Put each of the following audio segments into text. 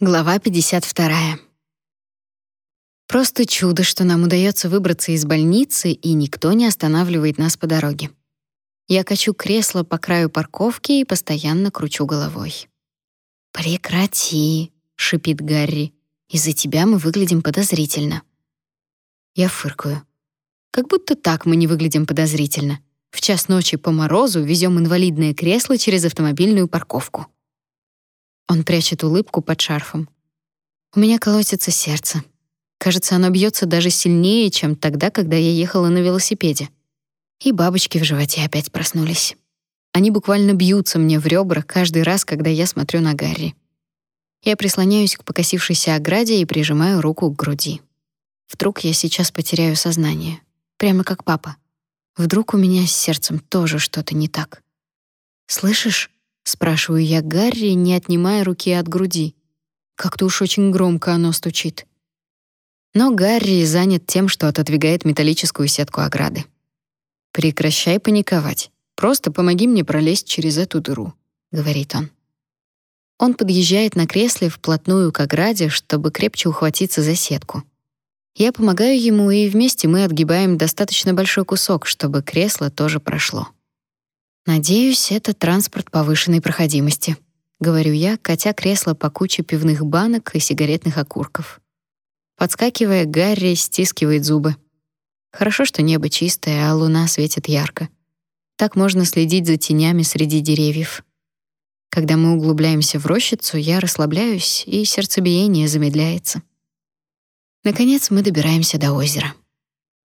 Глава 52. Просто чудо, что нам удается выбраться из больницы, и никто не останавливает нас по дороге. Я качу кресло по краю парковки и постоянно кручу головой. «Прекрати», — шипит Гарри. «Из-за тебя мы выглядим подозрительно». Я фыркаю. Как будто так мы не выглядим подозрительно. В час ночи по морозу везем инвалидное кресло через автомобильную парковку. Он прячет улыбку под шарфом. У меня колотится сердце. Кажется, оно бьется даже сильнее, чем тогда, когда я ехала на велосипеде. И бабочки в животе опять проснулись. Они буквально бьются мне в ребра каждый раз, когда я смотрю на Гарри. Я прислоняюсь к покосившейся ограде и прижимаю руку к груди. Вдруг я сейчас потеряю сознание, прямо как папа. Вдруг у меня с сердцем тоже что-то не так. Слышишь? Спрашиваю я Гарри, не отнимая руки от груди. Как-то уж очень громко оно стучит. Но Гарри занят тем, что отодвигает металлическую сетку ограды. Прекращай паниковать. Просто помоги мне пролезть через эту дыру, говорит он. Он подъезжает на кресле вплотную к ограде, чтобы крепче ухватиться за сетку. Я помогаю ему, и вместе мы отгибаем достаточно большой кусок, чтобы кресло тоже прошло. Надеюсь, это транспорт повышенной проходимости, говорю я, катя кресло по куче пивных банок и сигаретных окурков. Подскакивая, Гарри стискивает зубы. Хорошо, что небо чистое, а луна светит ярко. Так можно следить за тенями среди деревьев. Когда мы углубляемся в рощицу, я расслабляюсь, и сердцебиение замедляется. Наконец мы добираемся до озера.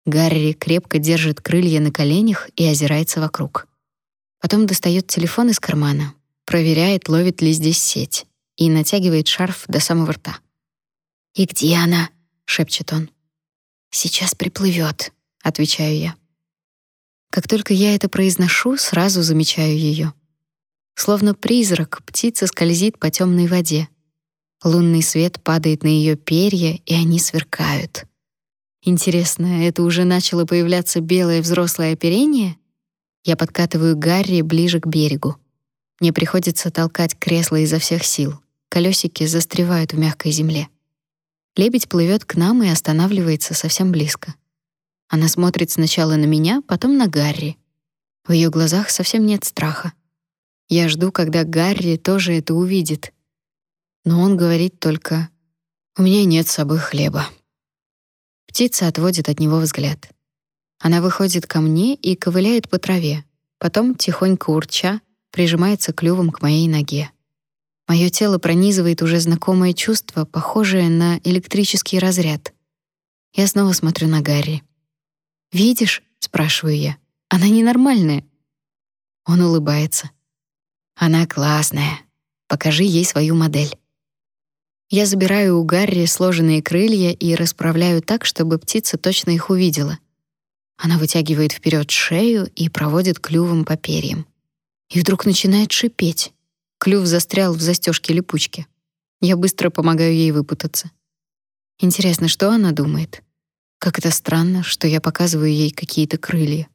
Гарри крепко держит крылья на коленях и озирается вокруг. Потом достает телефон из кармана, проверяет, ловит ли здесь сеть, и натягивает шарф до самого рта. «И где она?» — шепчет он. «Сейчас приплывет», — отвечаю я. Как только я это произношу, сразу замечаю ее. Словно призрак, птица скользит по темной воде. Лунный свет падает на ее перья, и они сверкают. Интересно, это уже начало появляться белое взрослое оперение я подкатываю Гарри ближе к берегу. Мне приходится толкать кресло изо всех сил. Колесики застревают в мягкой земле. Лебедь плывет к нам и останавливается совсем близко. Она смотрит сначала на меня, потом на Гарри. В ее глазах совсем нет страха. Я жду, когда Гарри тоже это увидит. Но он говорит только: "У меня нет с собой хлеба". Птица отводит от него взгляд. Она выходит ко мне и ковыляет по траве, потом, тихонько урча, прижимается клювом к моей ноге. Мое тело пронизывает уже знакомое чувство, похожее на электрический разряд. Я снова смотрю на Гарри. «Видишь?» — спрашиваю я. «Она ненормальная». Он улыбается. «Она классная. Покажи ей свою модель». Я забираю у Гарри сложенные крылья и расправляю так, чтобы птица точно их увидела — она вытягивает вперед шею и проводит клювом по перьям. И вдруг начинает шипеть. Клюв застрял в застежке липучки. Я быстро помогаю ей выпутаться. Интересно, что она думает? Как это странно, что я показываю ей какие-то крылья.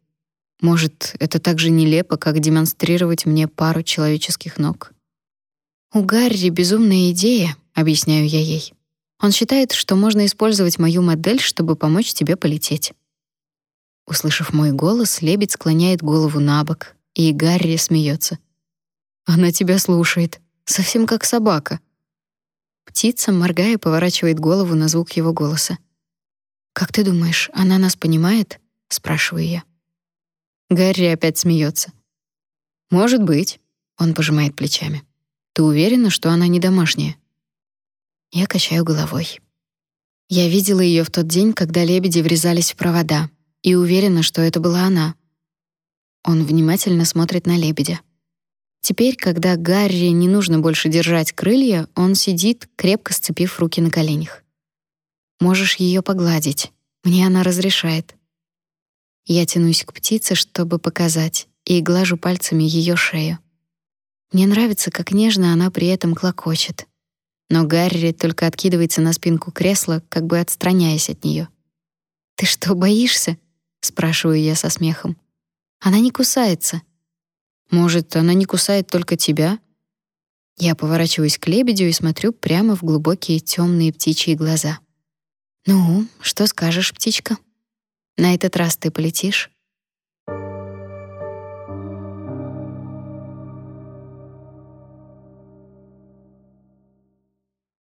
Может, это так же нелепо, как демонстрировать мне пару человеческих ног. У Гарри безумная идея, объясняю я ей. Он считает, что можно использовать мою модель, чтобы помочь тебе полететь. Услышав мой голос, лебедь склоняет голову набок, и Гарри смеется. Она тебя слушает, совсем как собака. Птица, моргая, поворачивает голову на звук его голоса. Как ты думаешь, она нас понимает? спрашиваю я. Гарри опять смеется. Может быть, он пожимает плечами. Ты уверена, что она не домашняя? Я качаю головой. Я видела ее в тот день, когда лебеди врезались в провода и уверена, что это была она. Он внимательно смотрит на лебедя. Теперь, когда Гарри не нужно больше держать крылья, он сидит, крепко сцепив руки на коленях. Можешь ее погладить. Мне она разрешает. Я тянусь к птице, чтобы показать, и глажу пальцами ее шею. Мне нравится, как нежно она при этом клокочет. Но Гарри только откидывается на спинку кресла, как бы отстраняясь от нее. Ты что, боишься? Спрашиваю я со смехом. Она не кусается. Может, она не кусает только тебя? Я поворачиваюсь к лебедю и смотрю прямо в глубокие темные птичьи глаза. «Ну, что скажешь, птичка? На этот раз ты полетишь?»